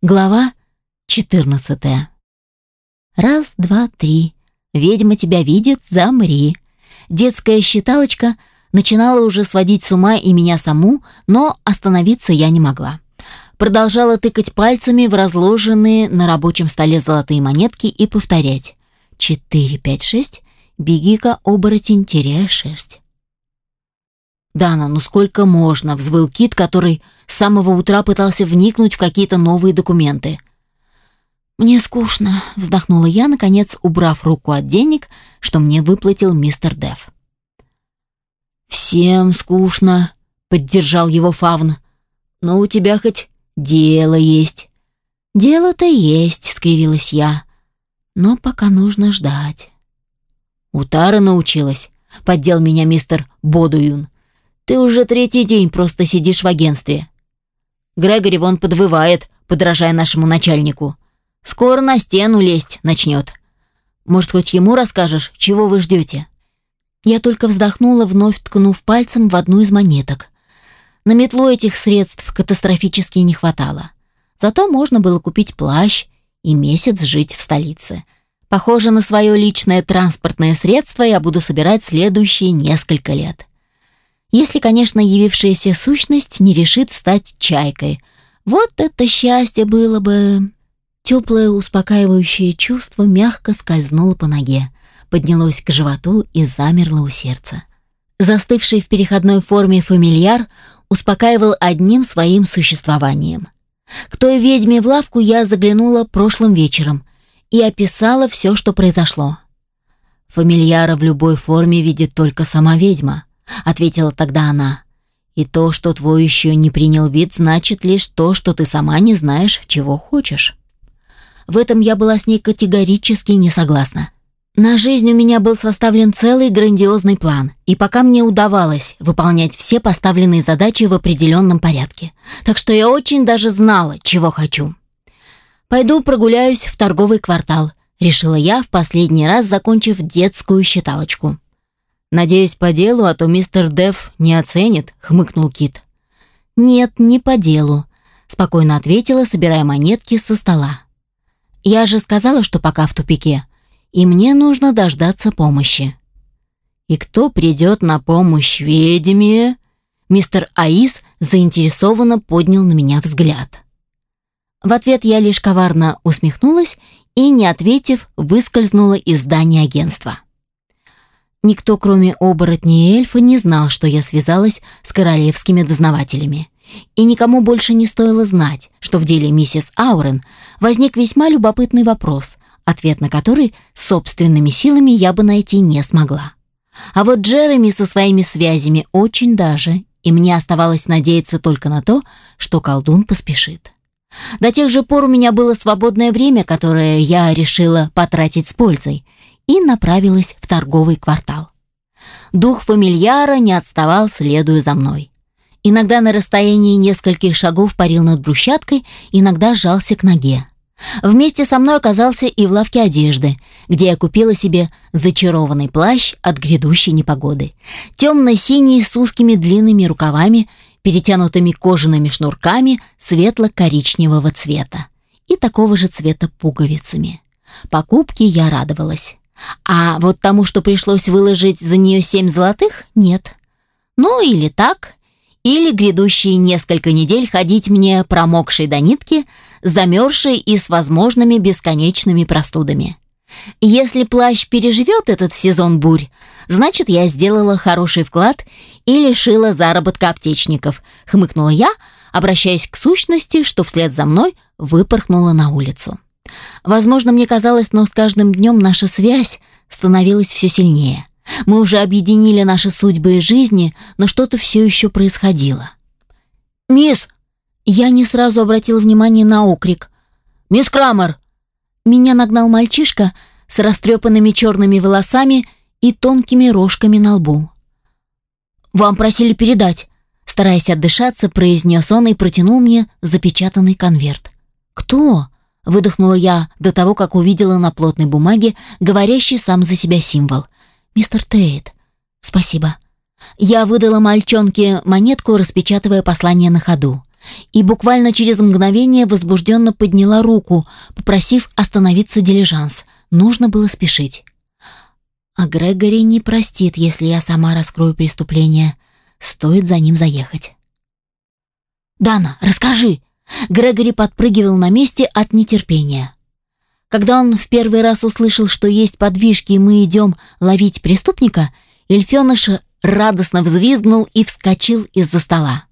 Глава 14. Раз, два, три. Ведьма тебя видит, замри. Детская считалочка начинала уже сводить с ума и меня саму, но остановиться я не могла. Продолжала тыкать пальцами в разложенные на рабочем столе золотые монетки и повторять. «Четыре, пять, шесть. Беги-ка, оборотень, теряя шерсть». «Дана, ну сколько можно?» — взвыл Кит, который с самого утра пытался вникнуть в какие-то новые документы. «Мне скучно», — вздохнула я, наконец убрав руку от денег, что мне выплатил мистер Дев. «Всем скучно», — поддержал его Фавн. «Но у тебя хоть дело есть». «Дело-то есть», — скривилась я. «Но пока нужно ждать». «У Тары научилась», — поддел меня мистер Бодуюн. Ты уже третий день просто сидишь в агентстве. Грегори вон подвывает, подражая нашему начальнику. Скоро на стену лезть начнет. Может, хоть ему расскажешь, чего вы ждете?» Я только вздохнула, вновь ткнув пальцем в одну из монеток. На метлу этих средств катастрофически не хватало. Зато можно было купить плащ и месяц жить в столице. Похоже на свое личное транспортное средство я буду собирать следующие несколько лет. Если, конечно, явившаяся сущность не решит стать чайкой. Вот это счастье было бы... Теплое успокаивающее чувство мягко скользнуло по ноге, поднялось к животу и замерло у сердца. Застывший в переходной форме фамильяр успокаивал одним своим существованием. К той ведьме в лавку я заглянула прошлым вечером и описала все, что произошло. Фамильяра в любой форме видит только сама ведьма ответила тогда она. И то, что твой еще не принял вид, значит лишь то, что ты сама не знаешь, чего хочешь. В этом я была с ней категорически не согласна. На жизнь у меня был составлен целый грандиозный план, и пока мне удавалось выполнять все поставленные задачи в определенном порядке. Так что я очень даже знала, чего хочу. «Пойду прогуляюсь в торговый квартал», — решила я, в последний раз закончив детскую считалочку. «Надеюсь, по делу, а то мистер Дев не оценит», — хмыкнул Кит. «Нет, не по делу», — спокойно ответила, собирая монетки со стола. «Я же сказала, что пока в тупике, и мне нужно дождаться помощи». «И кто придет на помощь ведьме?» Мистер Аис заинтересованно поднял на меня взгляд. В ответ я лишь коварно усмехнулась и, не ответив, выскользнула из здания агентства. Никто, кроме оборотней и эльфа, не знал, что я связалась с королевскими дознавателями. И никому больше не стоило знать, что в деле миссис Аурен возник весьма любопытный вопрос, ответ на который собственными силами я бы найти не смогла. А вот Джереми со своими связями очень даже, и мне оставалось надеяться только на то, что колдун поспешит. До тех же пор у меня было свободное время, которое я решила потратить с пользой – и направилась в торговый квартал. Дух фамильяра не отставал, следуя за мной. Иногда на расстоянии нескольких шагов парил над брусчаткой, иногда сжался к ноге. Вместе со мной оказался и в лавке одежды, где я купила себе зачарованный плащ от грядущей непогоды. Темно-синий с узкими длинными рукавами, перетянутыми кожаными шнурками светло-коричневого цвета и такого же цвета пуговицами. Покупке я радовалась. А вот тому, что пришлось выложить за нее семь золотых, нет. Ну или так, или грядущие несколько недель ходить мне промокшей до нитки, замерзшей и с возможными бесконечными простудами. Если плащ переживет этот сезон бурь, значит, я сделала хороший вклад и лишила заработка аптечников, хмыкнула я, обращаясь к сущности, что вслед за мной выпорхнула на улицу. Возможно, мне казалось, но с каждым днем наша связь становилась все сильнее. Мы уже объединили наши судьбы и жизни, но что-то все еще происходило. «Мисс!» Я не сразу обратил внимание на окрик. «Мисс Крамер!» Меня нагнал мальчишка с растрепанными черными волосами и тонкими рожками на лбу. «Вам просили передать», стараясь отдышаться, произнес он и протянул мне запечатанный конверт. «Кто?» Выдохнула я до того, как увидела на плотной бумаге говорящий сам за себя символ. «Мистер Тейт, спасибо». Я выдала мальчонке монетку, распечатывая послание на ходу. и буквально через мгновение возбужденно подняла руку, попросив остановиться дилижанс. Нужно было спешить. А Грегори не простит, если я сама раскрою преступление. Стоит за ним заехать. «Дана, расскажи!» Грегори подпрыгивал на месте от нетерпения. Когда он в первый раз услышал, что есть подвижки и мы идем ловить преступника, Эльфеныш радостно взвизгнул и вскочил из-за стола.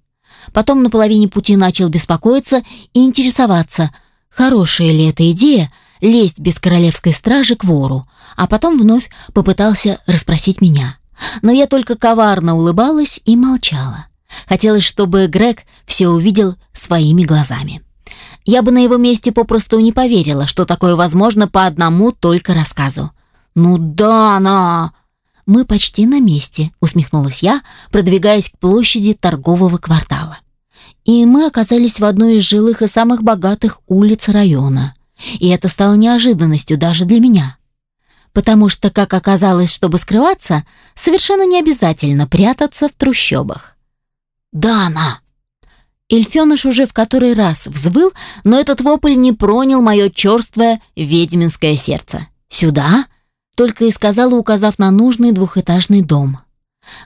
Потом на половине пути начал беспокоиться и интересоваться, хорошая ли эта идея лезть без королевской стражи к вору, а потом вновь попытался расспросить меня. Но я только коварно улыбалась и молчала. Хотелось, чтобы Грег все увидел своими глазами. Я бы на его месте попросту не поверила, что такое возможно по одному только рассказу. «Ну да, она...» «Мы почти на месте», — усмехнулась я, продвигаясь к площади торгового квартала. И мы оказались в одной из жилых и самых богатых улиц района. И это стало неожиданностью даже для меня. Потому что, как оказалось, чтобы скрываться, совершенно не обязательно прятаться в трущобах. «Да, она!» Эльфеныш уже в который раз взвыл, но этот вопль не пронял мое черствое ведьминское сердце. «Сюда?» только и сказала, указав на нужный двухэтажный дом.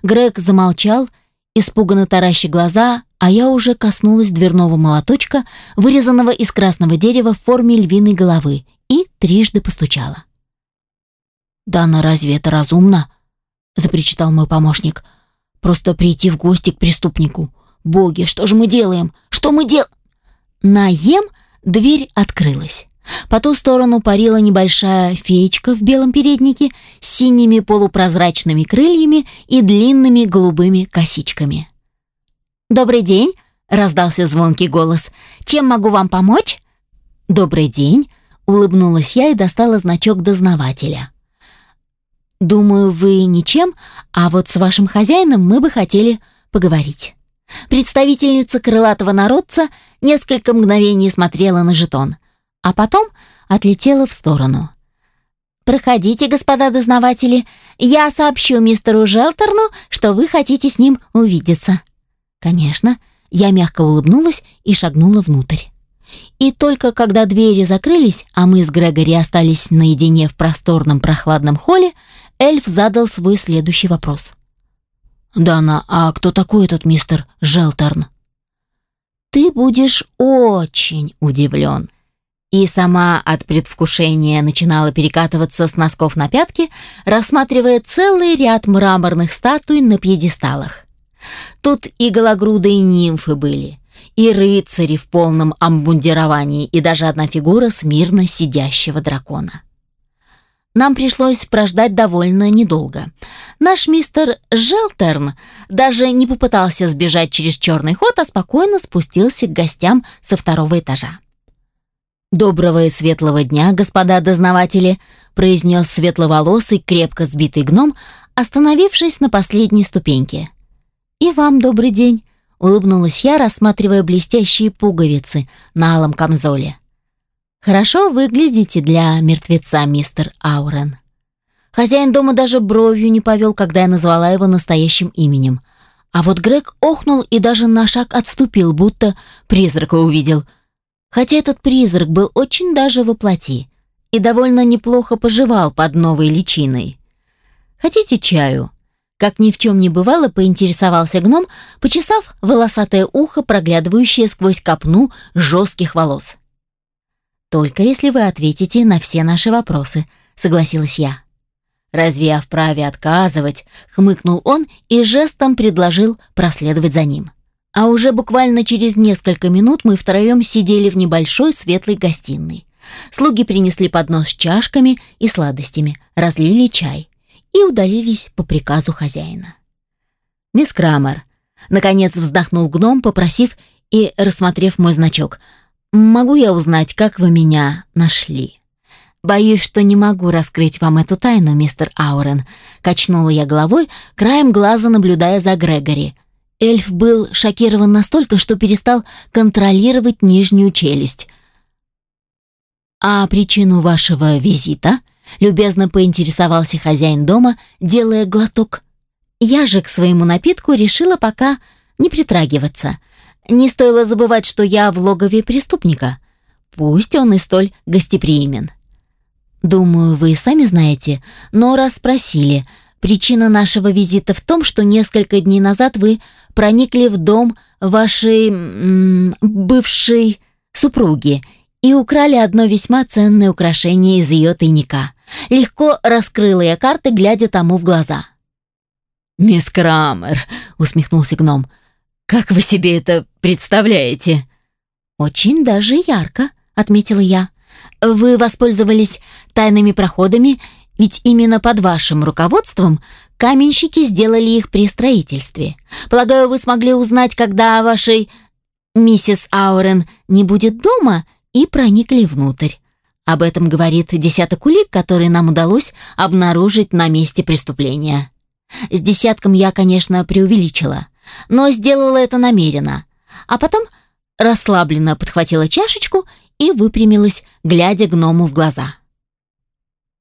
Грег замолчал, испуганно таращи глаза, а я уже коснулась дверного молоточка, вырезанного из красного дерева в форме львиной головы, и трижды постучала. «Дана, разве это разумно?» — запричитал мой помощник. «Просто прийти в гости к преступнику. Боги, что же мы делаем? Что мы дел...» Наем дверь открылась. По ту сторону парила небольшая феечка в белом переднике с синими полупрозрачными крыльями и длинными голубыми косичками. «Добрый день!» — раздался звонкий голос. «Чем могу вам помочь?» «Добрый день!» — улыбнулась я и достала значок дознавателя. «Думаю, вы ничем, а вот с вашим хозяином мы бы хотели поговорить». Представительница крылатого народца несколько мгновений смотрела на жетон — а потом отлетела в сторону. «Проходите, господа дознаватели, я сообщу мистеру Желтерну, что вы хотите с ним увидеться». «Конечно», я мягко улыбнулась и шагнула внутрь. И только когда двери закрылись, а мы с Грегори остались наедине в просторном прохладном холле, эльф задал свой следующий вопрос. «Дана, а кто такой этот мистер Желтерн?» «Ты будешь очень удивлен», и сама от предвкушения начинала перекатываться с носков на пятки, рассматривая целый ряд мраморных статуй на пьедесталах. Тут и гологрудые нимфы были, и рыцари в полном амбундировании, и даже одна фигура смирно сидящего дракона. Нам пришлось прождать довольно недолго. Наш мистер Желтерн даже не попытался сбежать через черный ход, а спокойно спустился к гостям со второго этажа. «Доброго и светлого дня, господа дознаватели», произнес светловолосый, крепко сбитый гном, остановившись на последней ступеньке. «И вам добрый день», — улыбнулась я, рассматривая блестящие пуговицы на алом камзоле. «Хорошо выглядите для мертвеца, мистер Аурен». Хозяин дома даже бровью не повел, когда я назвала его настоящим именем. А вот Грег охнул и даже на шаг отступил, будто призрака увидел — хотя этот призрак был очень даже воплоти и довольно неплохо поживал под новой личиной. «Хотите чаю?» Как ни в чем не бывало, поинтересовался гном, почесав волосатое ухо, проглядывающее сквозь копну жестких волос. «Только если вы ответите на все наши вопросы», — согласилась я. «Разве я вправе отказывать?» — хмыкнул он и жестом предложил проследовать за ним. А уже буквально через несколько минут мы втроем сидели в небольшой светлой гостиной. Слуги принесли поднос с чашками и сладостями, разлили чай и удалились по приказу хозяина. «Мисс Крамер», — наконец вздохнул гном, попросив и рассмотрев мой значок, «могу я узнать, как вы меня нашли?» «Боюсь, что не могу раскрыть вам эту тайну, мистер Аурен», — качнула я головой, краем глаза наблюдая за Грегори, Эльф был шокирован настолько, что перестал контролировать нижнюю челюсть. «А причину вашего визита?» — любезно поинтересовался хозяин дома, делая глоток. Я же к своему напитку решила пока не притрагиваться. Не стоило забывать, что я в логове преступника. Пусть он и столь гостеприимен. Думаю, вы сами знаете, но раз спросили, причина нашего визита в том, что несколько дней назад вы проникли в дом вашей м -м, бывшей супруги и украли одно весьма ценное украшение из ее тайника. Легко раскрыла я карты, глядя тому в глаза. «Мисс Крамер», — усмехнулся гном, — «как вы себе это представляете?» «Очень даже ярко», — отметила я. «Вы воспользовались тайными проходами, ведь именно под вашим руководством каменщики сделали их при строительстве. Полагаю, вы смогли узнать, когда вашей миссис Аурен не будет дома, и проникли внутрь. Об этом говорит десяток улик, которые нам удалось обнаружить на месте преступления. С десятком я, конечно, преувеличила, но сделала это намеренно. А потом расслабленно подхватила чашечку и выпрямилась, глядя гному в глаза.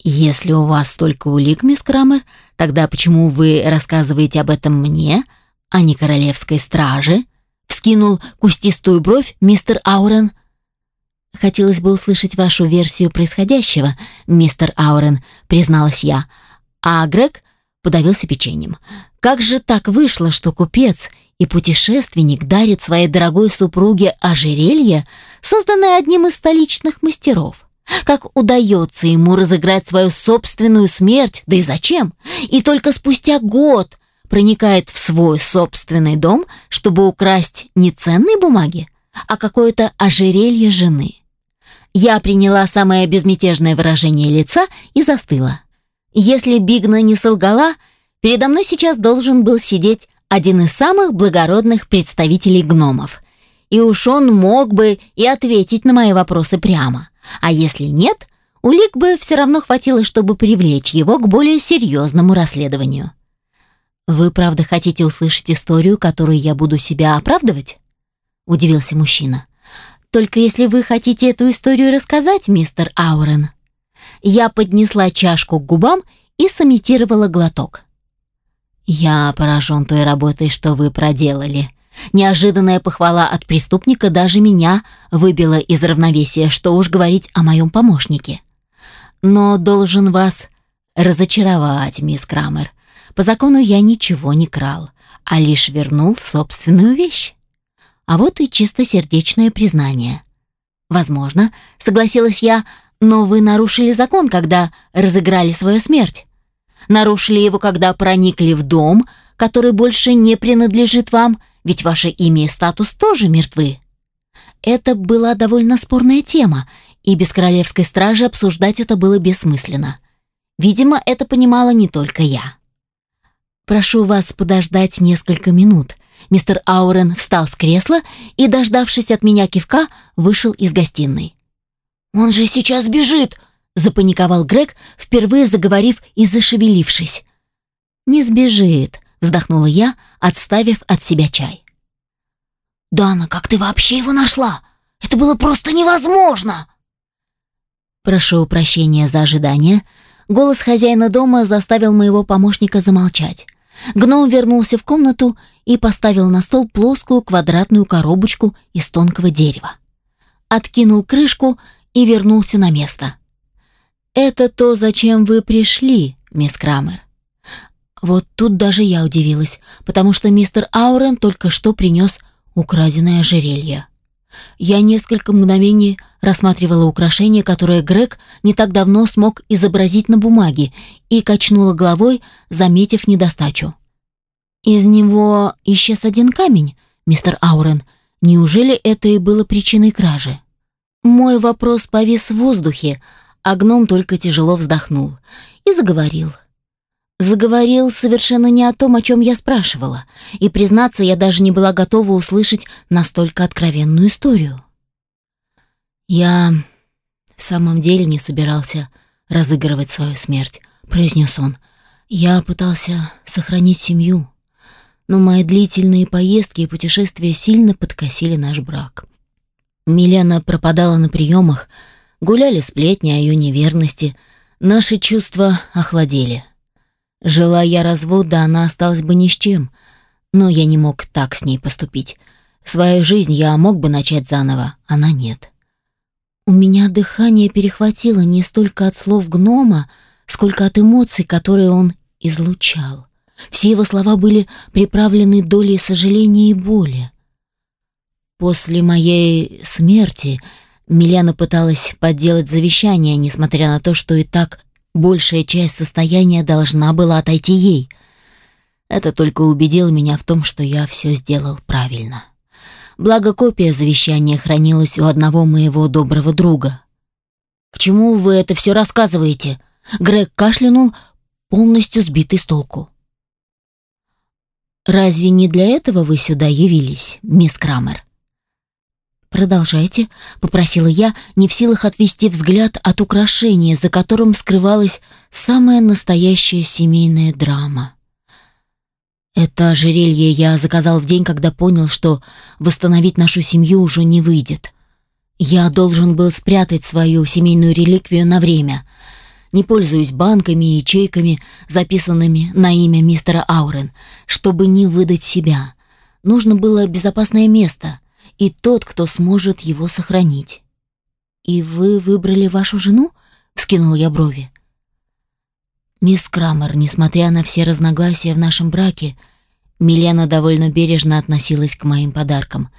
«Если у вас столько улик, мисс Крамер, тогда почему вы рассказываете об этом мне, а не королевской страже?» Вскинул кустистую бровь мистер Аурен. «Хотелось бы услышать вашу версию происходящего, мистер Аурен», призналась я. А Грег подавился печеньем. «Как же так вышло, что купец и путешественник дарит своей дорогой супруге ожерелье, созданное одним из столичных мастеров?» Как удается ему разыграть свою собственную смерть, да и зачем? И только спустя год проникает в свой собственный дом, чтобы украсть не ценные бумаги, а какое-то ожерелье жены. Я приняла самое безмятежное выражение лица и застыла. Если Бигна не солгала, передо мной сейчас должен был сидеть один из самых благородных представителей гномов. И уж он мог бы и ответить на мои вопросы прямо. А если нет, улик бы все равно хватило, чтобы привлечь его к более серьезному расследованию. «Вы правда хотите услышать историю, которую я буду себя оправдывать?» — удивился мужчина. Только если вы хотите эту историю рассказать, мистер Аурен. Я поднесла чашку к губам и сымитировала глоток. Я поражен той работой, что вы проделали. Неожиданная похвала от преступника даже меня выбила из равновесия, что уж говорить о моем помощнике. Но должен вас разочаровать, мисс Крамер. По закону я ничего не крал, а лишь вернул собственную вещь. А вот и чистосердечное признание. Возможно, согласилась я, но вы нарушили закон, когда разыграли свою смерть. Нарушили его, когда проникли в дом, который больше не принадлежит вам, ведь ваше имя и статус тоже мертвы. Это была довольно спорная тема, и без королевской стражи обсуждать это было бессмысленно. Видимо, это понимала не только я. Прошу вас подождать несколько минут. Мистер Аурен встал с кресла и, дождавшись от меня кивка, вышел из гостиной. «Он же сейчас бежит!» — запаниковал Грег, впервые заговорив и зашевелившись. «Не сбежит», — вздохнула я, отставив от себя чай. «Дана, как ты вообще его нашла? Это было просто невозможно!» «Прошу прощения за ожидание». Голос хозяина дома заставил моего помощника замолчать. Гном вернулся в комнату и поставил на стол плоскую квадратную коробочку из тонкого дерева. Откинул крышку и вернулся на место. «Это то, зачем вы пришли, мисс Крамер». Вот тут даже я удивилась, потому что мистер Аурен только что принес украденное ожерелье. Я несколько мгновений рассматривала украшение, которое Грег не так давно смог изобразить на бумаге, и качнула головой, заметив недостачу. «Из него исчез один камень, мистер Аурен. Неужели это и было причиной кражи?» Мой вопрос повис в воздухе, а гном только тяжело вздохнул и заговорил. Заговорил совершенно не о том, о чем я спрашивала, и, признаться, я даже не была готова услышать настолько откровенную историю. «Я в самом деле не собирался разыгрывать свою смерть», — произнес он. «Я пытался сохранить семью, но мои длительные поездки и путешествия сильно подкосили наш брак. Милена пропадала на приемах, гуляли сплетни о ее неверности, наши чувства охладели». Желая я развода, она осталась бы ни с чем, но я не мог так с ней поступить. Свою жизнь я мог бы начать заново, она нет. У меня дыхание перехватило не столько от слов гнома, сколько от эмоций, которые он излучал. Все его слова были приправлены долей сожаления и боли. После моей смерти Милена пыталась подделать завещание, несмотря на то, что и так большая часть состояния должна была отойти ей. Это только убедило меня в том, что я все сделал правильно. Благо копия завещания хранилась у одного моего доброго друга. «К чему вы это все рассказываете?» Грег кашлянул, полностью сбитый с толку. «Разве не для этого вы сюда явились, мисс Крамер?» «Продолжайте», — попросила я, не в силах отвести взгляд от украшения, за которым скрывалась самая настоящая семейная драма. Это ожерелье я заказал в день, когда понял, что восстановить нашу семью уже не выйдет. Я должен был спрятать свою семейную реликвию на время. Не пользуюсь банками и ячейками, записанными на имя мистера Аурен, чтобы не выдать себя. Нужно было безопасное место и тот, кто сможет его сохранить. «И вы выбрали вашу жену?» — вскинул я брови. «Мисс Крамер, несмотря на все разногласия в нашем браке, Милена довольно бережно относилась к моим подаркам,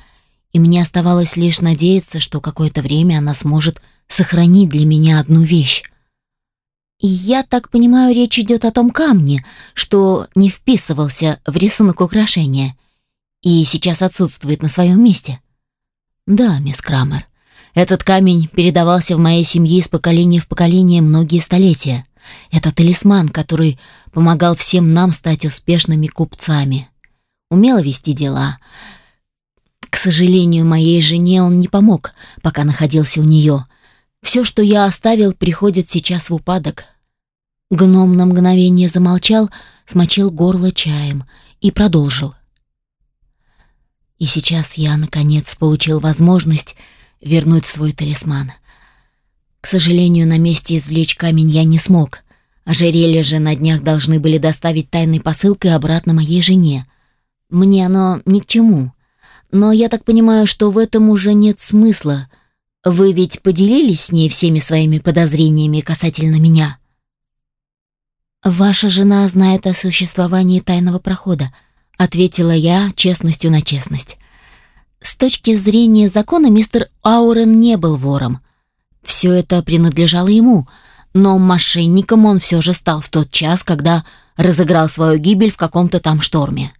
и мне оставалось лишь надеяться, что какое-то время она сможет сохранить для меня одну вещь. Я так понимаю, речь идет о том камне, что не вписывался в рисунок украшения и сейчас отсутствует на своем месте. Да, мисс Крамер, этот камень передавался в моей семье из поколения в поколение многие столетия. Это талисман, который помогал всем нам стать успешными купцами. Умело вести дела. К сожалению, моей жене он не помог, пока находился у нее. Все, что я оставил, приходит сейчас в упадок. Гном на мгновение замолчал, смочил горло чаем и продолжил. И сейчас я, наконец, получил возможность вернуть свой талисман. К сожалению, на месте извлечь камень я не смог. Ожерелье же на днях должны были доставить тайной посылкой обратно моей жене. Мне оно ни к чему. Но я так понимаю, что в этом уже нет смысла. Вы ведь поделились с ней всеми своими подозрениями касательно меня. Ваша жена знает о существовании тайного прохода, ответила я честностью на честность. С точки зрения закона мистер Аурен не был вором. Все это принадлежало ему, но мошенником он все же стал в тот час, когда разыграл свою гибель в каком-то там шторме.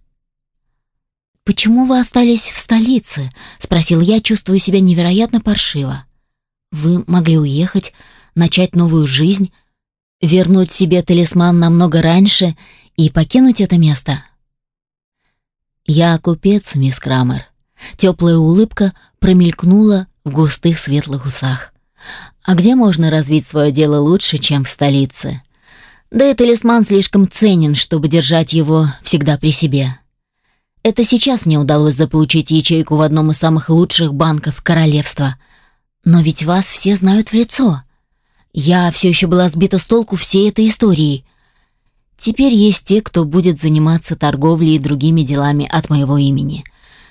«Почему вы остались в столице?» — спросил я, чувствуя себя невероятно паршиво. «Вы могли уехать, начать новую жизнь, вернуть себе талисман намного раньше и покинуть это место». «Я купец, мисс Крамер». Теплая улыбка промелькнула в густых светлых усах. А где можно развить свое дело лучше, чем в столице? Да и талисман слишком ценен, чтобы держать его всегда при себе. Это сейчас мне удалось заполучить ячейку в одном из самых лучших банков королевства. Но ведь вас все знают в лицо. Я все еще была сбита с толку всей этой историей. Теперь есть те, кто будет заниматься торговлей и другими делами от моего имени.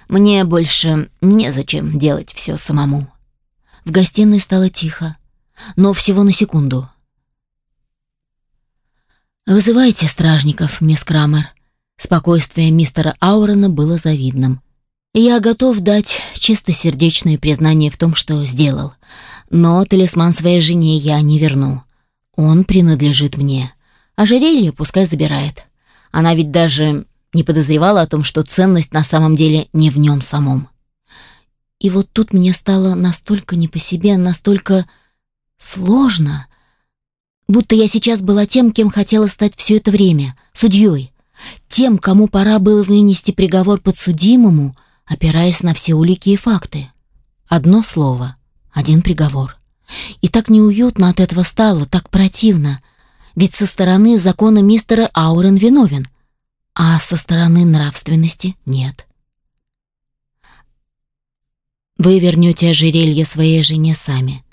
Мне больше незачем делать все самому. В гостиной стало тихо, но всего на секунду. «Вызывайте стражников, мисс Крамер». Спокойствие мистера Аурена было завидным. «Я готов дать чистосердечное признание в том, что сделал. Но талисман своей жене я не верну. Он принадлежит мне. Ожерелье пускай забирает. Она ведь даже не подозревала о том, что ценность на самом деле не в нем самом. И вот тут мне стало настолько не по себе, настолько сложно, будто я сейчас была тем, кем хотела стать все это время, судьей, тем, кому пора было вынести приговор подсудимому, опираясь на все улики и факты. Одно слово, один приговор. И так неуютно от этого стало, так противно, ведь со стороны закона мистера Аурен виновен, а со стороны нравственности нет. Вы вернете ожерелье своей жене сами.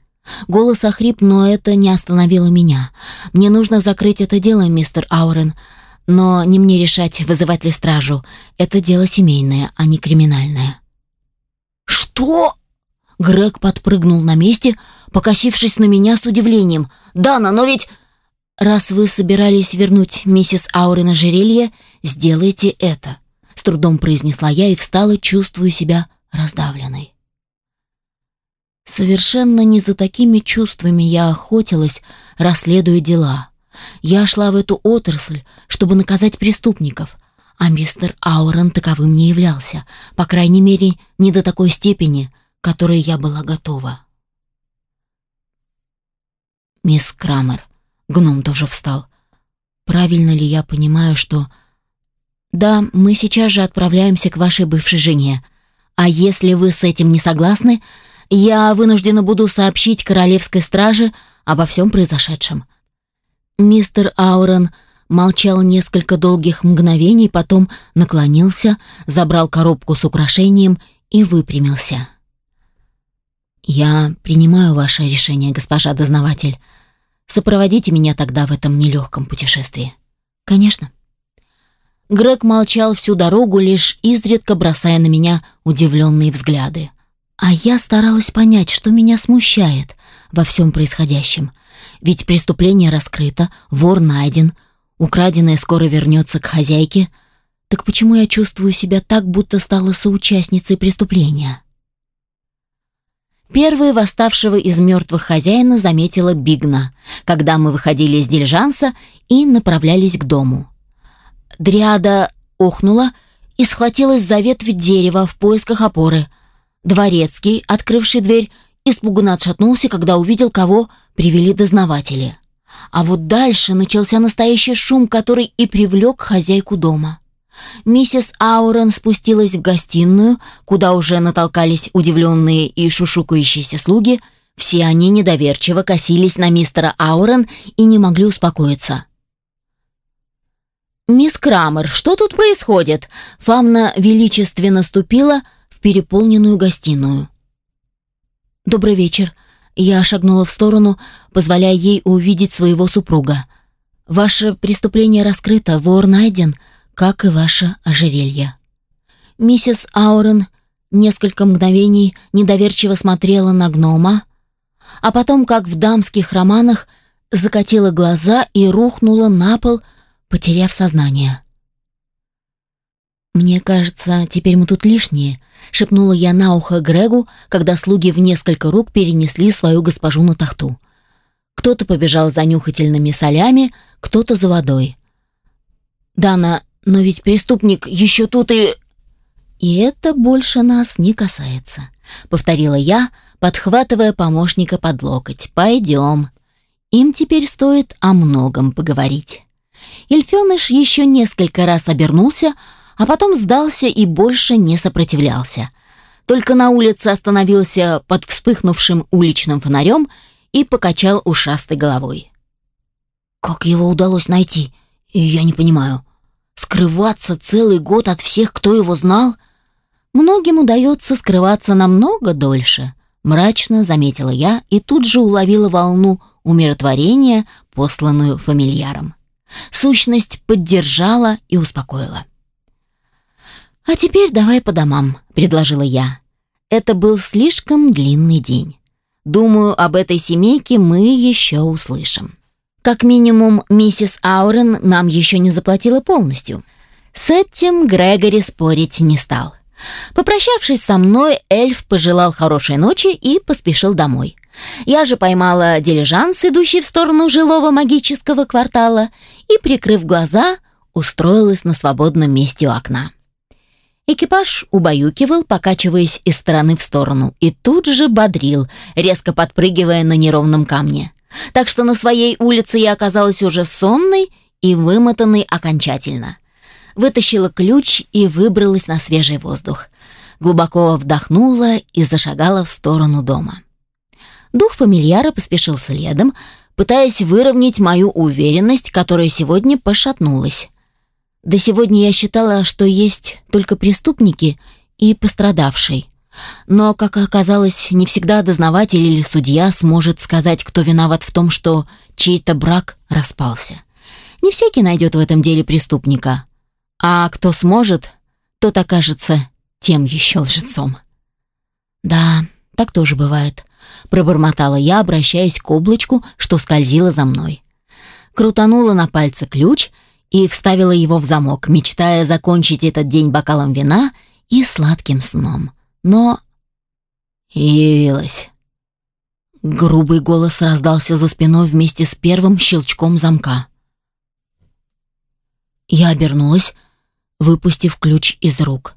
Голос охрип, но это не остановило меня. Мне нужно закрыть это дело, мистер Аурен, но не мне решать, вызывать ли стражу. Это дело семейное, а не криминальное. «Что?» Грег подпрыгнул на месте, покосившись на меня с удивлением. «Дана, но ведь...» «Раз вы собирались вернуть миссис Аури на жерелье, сделайте это», — с трудом произнесла я и встала, чувствуя себя раздавленной. Совершенно не за такими чувствами я охотилась, расследуя дела. Я шла в эту отрасль, чтобы наказать преступников, а мистер Аурен таковым не являлся, по крайней мере, не до такой степени, которой я была готова. «Мисс Крамер», — гном тоже встал, — «правильно ли я понимаю, что...» «Да, мы сейчас же отправляемся к вашей бывшей жене, а если вы с этим не согласны, я вынуждена буду сообщить королевской страже обо всем произошедшем». Мистер Аурен молчал несколько долгих мгновений, потом наклонился, забрал коробку с украшением и выпрямился. «Я принимаю ваше решение, госпожа дознаватель. Сопроводите меня тогда в этом нелегком путешествии». «Конечно». Грег молчал всю дорогу, лишь изредка бросая на меня удивленные взгляды. А я старалась понять, что меня смущает во всем происходящем. Ведь преступление раскрыто, вор найден, украденное скоро вернется к хозяйке. Так почему я чувствую себя так, будто стала соучастницей преступления?» Первой восставшего из мертвых хозяина заметила Бигна, когда мы выходили из дилижанса и направлялись к дому. Дриада охнула и схватилась за ветвь дерева в поисках опоры. Дворецкий, открывший дверь, испуганно отшатнулся, когда увидел, кого привели дознаватели. А вот дальше начался настоящий шум, который и привлек хозяйку дома. Миссис Аурен спустилась в гостиную, куда уже натолкались удивленные и шушукающиеся слуги. Все они недоверчиво косились на мистера Аурен и не могли успокоиться. «Мисс Крамер, что тут происходит?» Фамна величественно ступила в переполненную гостиную. «Добрый вечер». Я шагнула в сторону, позволяя ей увидеть своего супруга. «Ваше преступление раскрыто, вор найден как и ваше ожерелье». Миссис Аурен несколько мгновений недоверчиво смотрела на гнома, а потом, как в дамских романах, закатила глаза и рухнула на пол, потеряв сознание. «Мне кажется, теперь мы тут лишние», — шепнула я на ухо Грегу, когда слуги в несколько рук перенесли свою госпожу на тахту. Кто-то побежал за нюхательными солями, кто-то за водой. Дана но ведь преступник еще тут и... И это больше нас не касается, повторила я, подхватывая помощника под локоть. Пойдем. Им теперь стоит о многом поговорить. Эльфеныш еще несколько раз обернулся, а потом сдался и больше не сопротивлялся. Только на улице остановился под вспыхнувшим уличным фонарем и покачал ушастой головой. «Как его удалось найти? Я не понимаю. Скрываться целый год от всех, кто его знал? Многим удается скрываться намного дольше, мрачно заметила я и тут же уловила волну умиротворения, посланную фамильяром. Сущность поддержала и успокоила. «А теперь давай по домам», — предложила я. Это был слишком длинный день. Думаю, об этой семейке мы еще услышим. Как минимум, миссис Аурен нам еще не заплатила полностью. С этим Грегори спорить не стал. Попрощавшись со мной, эльф пожелал хорошей ночи и поспешил домой. Я же поймала дилижанс, идущий в сторону жилого магического квартала, и, прикрыв глаза, устроилась на свободном месте у окна. Экипаж убаюкивал, покачиваясь из стороны в сторону, и тут же бодрил, резко подпрыгивая на неровном камне. Так что на своей улице я оказалась уже сонной и вымотанной окончательно. Вытащила ключ и выбралась на свежий воздух. Глубоко вдохнула и зашагала в сторону дома. Дух фамильяра поспешил следом, пытаясь выровнять мою уверенность, которая сегодня пошатнулась. До сегодня я считала, что есть только преступники и пострадавший. Но, как оказалось, не всегда дознаватель или судья сможет сказать, кто виноват в том, что чей-то брак распался. Не всякий найдет в этом деле преступника. А кто сможет, тот окажется тем еще лжецом. Да, так тоже бывает, пробормотала я, обращаясь к облачку, что скользило за мной. Крутанула на пальце ключ и вставила его в замок, мечтая закончить этот день бокалом вина и сладким сном. Но явилась. Грубый голос раздался за спиной вместе с первым щелчком замка. Я обернулась, выпустив ключ из рук,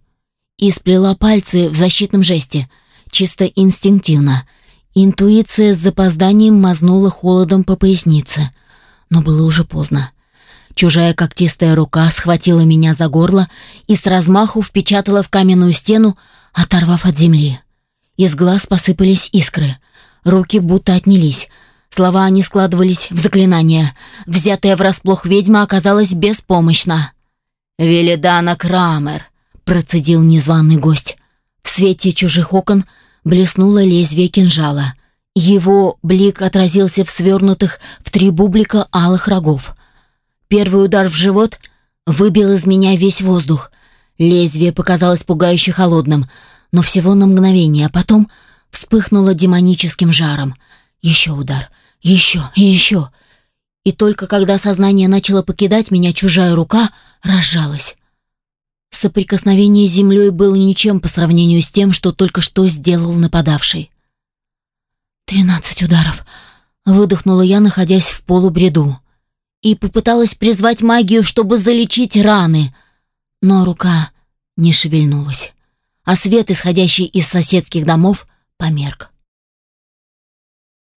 и сплела пальцы в защитном жесте, чисто инстинктивно. Интуиция с запозданием мазнула холодом по пояснице, но было уже поздно. Чужая когтистая рука схватила меня за горло и с размаху впечатала в каменную стену, оторвав от земли. Из глаз посыпались искры. Руки будто отнялись. Слова не складывались в заклинания. Взятая врасплох ведьма оказалась беспомощна. «Велидана Крамер», — процедил незваный гость. В свете чужих окон блеснуло лезвие кинжала. Его блик отразился в свернутых в три бублика алых рогов. Первый удар в живот выбил из меня весь воздух. Лезвие показалось пугающе холодным, но всего на мгновение, а потом вспыхнуло демоническим жаром. Еще удар, еще и еще. И только когда сознание начало покидать меня, чужая рука разжалась. Соприкосновение с землей было ничем по сравнению с тем, что только что сделал нападавший. «Тринадцать ударов», — выдохнула я, находясь в полубреду и попыталась призвать магию, чтобы залечить раны, но рука не шевельнулась, а свет, исходящий из соседских домов, померк.